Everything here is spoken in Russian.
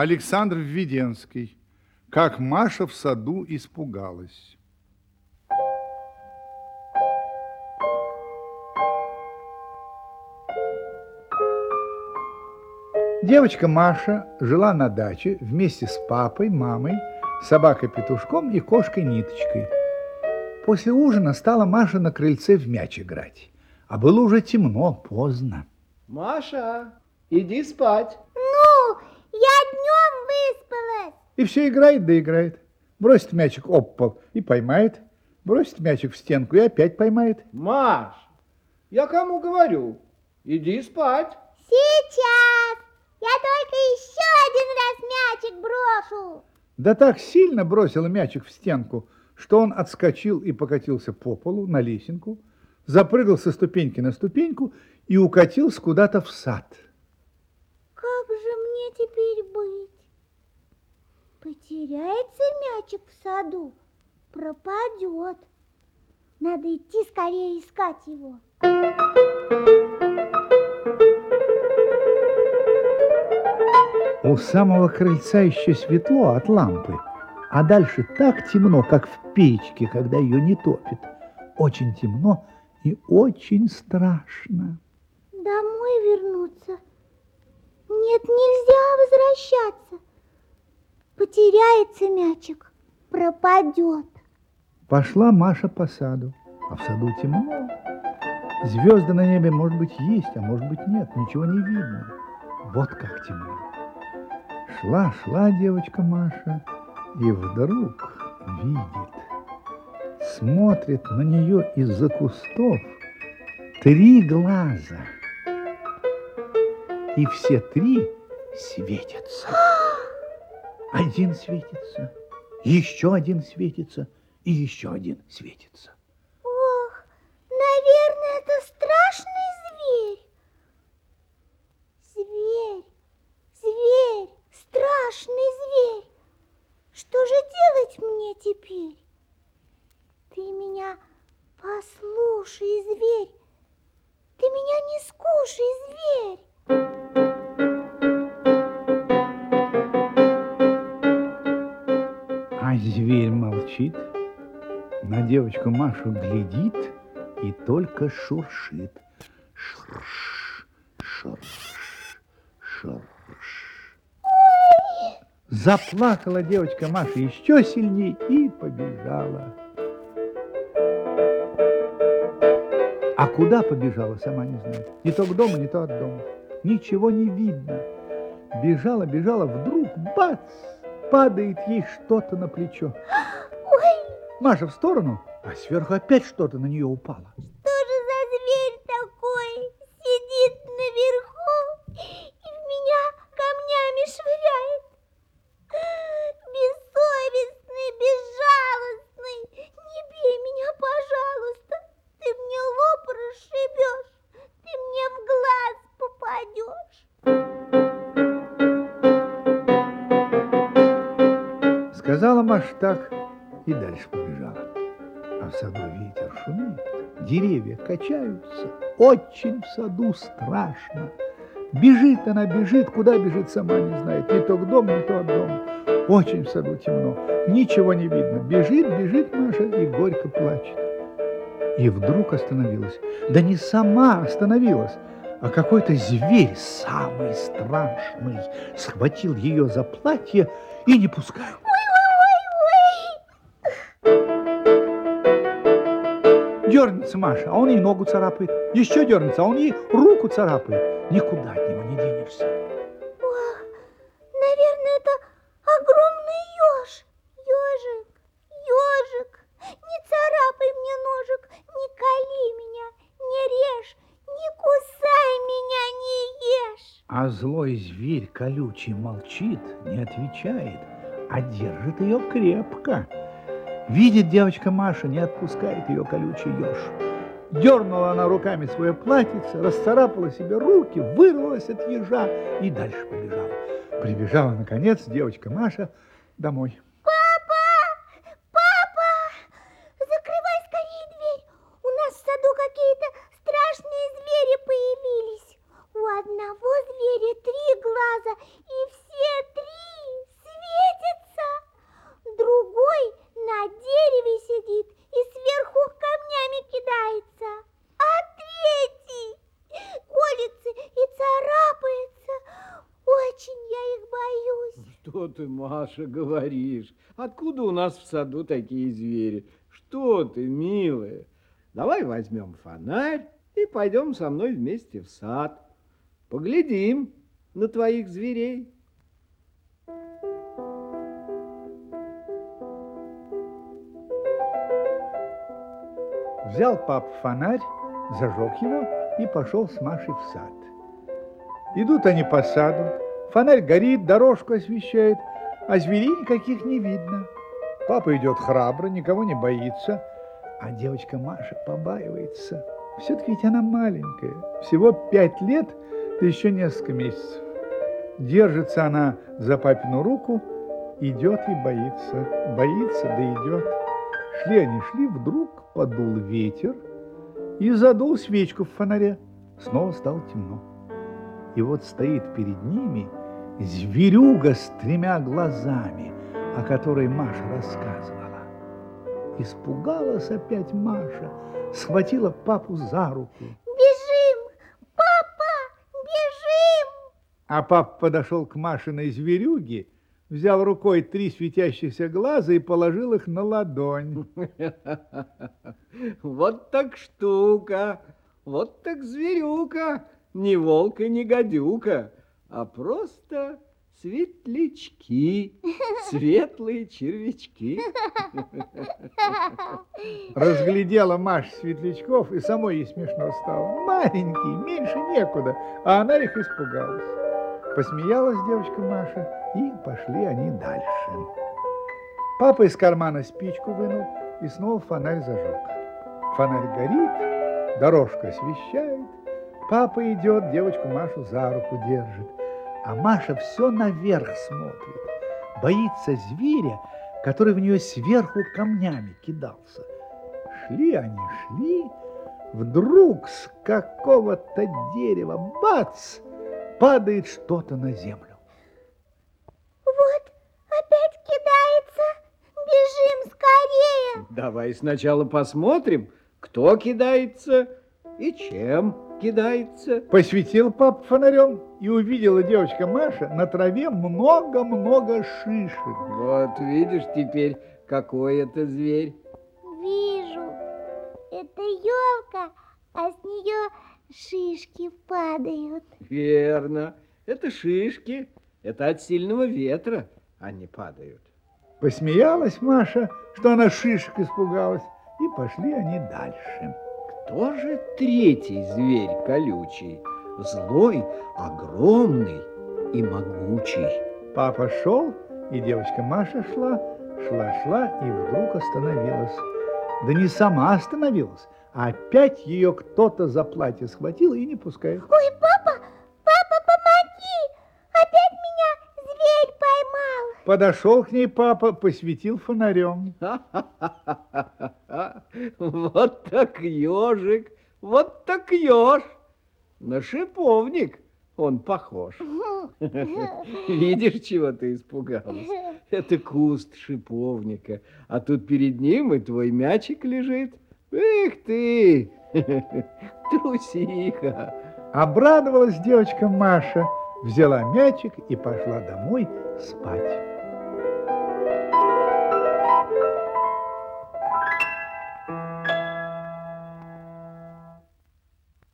Александр Введенский. Как Маша в саду испугалась. Девочка Маша жила на даче вместе с папой, мамой, собакой-петушком и кошкой-ниточкой. После ужина стала Маша на крыльце в мяч играть. А было уже темно, поздно. Маша, иди спать. Днем выспалась. И все играет да играет. Бросит мячик об пол и поймает. Бросит мячик в стенку и опять поймает. Маш, я кому говорю? Иди спать. Сейчас. Я только еще один раз мячик брошу. Да так сильно бросила мячик в стенку, что он отскочил и покатился по полу на лесенку, запрыгал со ступеньки на ступеньку и укатился куда-то в сад. Мне теперь быть? Потеряется мячик в саду, пропадет. Надо идти скорее искать его. У самого крыльца еще светло от лампы, а дальше так темно, как в печке, когда ее не топит. Очень темно и очень страшно. Домой вернуться? Нет, нельзя возвращаться. Потеряется мячик, пропадет. Пошла Маша по саду, а в саду темно. Звезды на небе, может быть, есть, а может быть, нет, ничего не видно. Вот как темно. Шла, шла девочка Маша, и вдруг видит, смотрит на нее из-за кустов три глаза. И все три светятся. Один светится, еще один светится, и еще один светится. Ох, наверное, это страшный зверь. Зверь, зверь, страшный зверь. Что же делать мне теперь? Ты меня послушай, зверь. Ты меня не скушай, зверь. Зверь молчит, на девочку Машу глядит и только шуршит. Шурш, шурш, шурш. Заплакала девочка Маша еще сильнее и побежала. А куда побежала, сама не знает. Не то к дому, не то от дома. Ничего не видно. Бежала, бежала, вдруг бац! Падает ей что-то на плечо. Ой, Маша в сторону, а сверху опять что-то на нее упало. Сказала Маша так и дальше побежала. А в саду ветер шумит, деревья качаются. Очень в саду страшно. Бежит она, бежит, куда бежит, сама не знает. Не то к дому, не то от дома. Очень в саду темно, ничего не видно. Бежит, бежит Маша и горько плачет. И вдруг остановилась. Да не сама остановилась, а какой-то зверь, самый страшный, схватил ее за платье и не пускает. Дернется Маша, а он ей ногу царапает. Еще дернется, а он ей руку царапает. Никуда от него не денешься. Ох, наверное, это огромный еж. Ежик, ежик, не царапай мне ножик, не кали меня, не режь, не кусай меня, не ешь. А злой зверь колючий молчит, не отвечает, а держит ее крепко. Видит девочка Маша, не отпускает ее колючий еж. Дернула она руками свое платьице, расцарапала себе руки, вырвалась от ежа и дальше побежала. Прибежала, наконец, девочка Маша домой. Папа! Папа! Закрывай скорее дверь. У нас в саду какие-то страшные звери появились. У одного зверя три глаза, и все три что ты, Маша, говоришь? Откуда у нас в саду такие звери? Что ты, милая? Давай возьмем фонарь и пойдем со мной вместе в сад. Поглядим на твоих зверей. Взял пап фонарь, зажег его и пошел с Машей в сад. Идут они по саду, фонарь горит, дорожку освещает, а зверей никаких не видно. Папа идет храбро, никого не боится, а девочка Маша побаивается. Все-таки ведь она маленькая, всего пять лет, да еще несколько месяцев. Держится она за папину руку, идет и боится, боится, да идет. Шли они, шли, вдруг подул ветер и задул свечку в фонаре. Снова стало темно. И вот стоит перед ними зверюга с тремя глазами, о которой Маша рассказывала. Испугалась опять Маша, схватила папу за руку. Бежим! Папа, бежим! А папа подошел к Машиной зверюге, взял рукой три светящихся глаза и положил их на ладонь. Вот так штука, вот так зверюка, не волк и не гадюка, а просто светлячки, светлые червячки. Разглядела Маша светлячков, и самой ей смешно стало. Маленькие, меньше некуда, а она их испугалась. Посмеялась девочка Маша, и пошли они дальше. Папа из кармана спичку вынул и снова фонарь зажег. Фонарь горит, дорожка освещает. Папа идет, девочку Машу за руку держит. А Маша все наверх смотрит. Боится зверя, который в нее сверху камнями кидался. Шли они, шли, вдруг с какого-то дерева, бац, падает что-то на землю. Вот, опять кидается. Бежим скорее. Давай сначала посмотрим, кто кидается и чем кидается. Посветил пап фонарем, и увидела девочка Маша на траве много-много шишек. Вот видишь теперь, какой это зверь. Вижу. Это елка, а с нее шишки падают. Верно, это шишки, это от сильного ветра они падают. Посмеялась Маша, что она шишек испугалась, и пошли они дальше. Кто же третий зверь колючий? Злой, огромный и могучий. Папа шел, и девочка Маша шла, шла-шла и вдруг остановилась. Да не сама остановилась, а опять ее кто-то за платье схватил и не пускает. Ой, папа, папа, помоги! Опять меня зверь поймал. Подошел к ней папа, посветил фонарем. Вот так ежик, вот так еж. На шиповник он похож. Видишь, чего ты испугалась? Это куст шиповника, а тут перед ним и твой мячик лежит. Эх ты, трусиха. Обрадовалась девочка Маша, взяла мячик и пошла домой спать.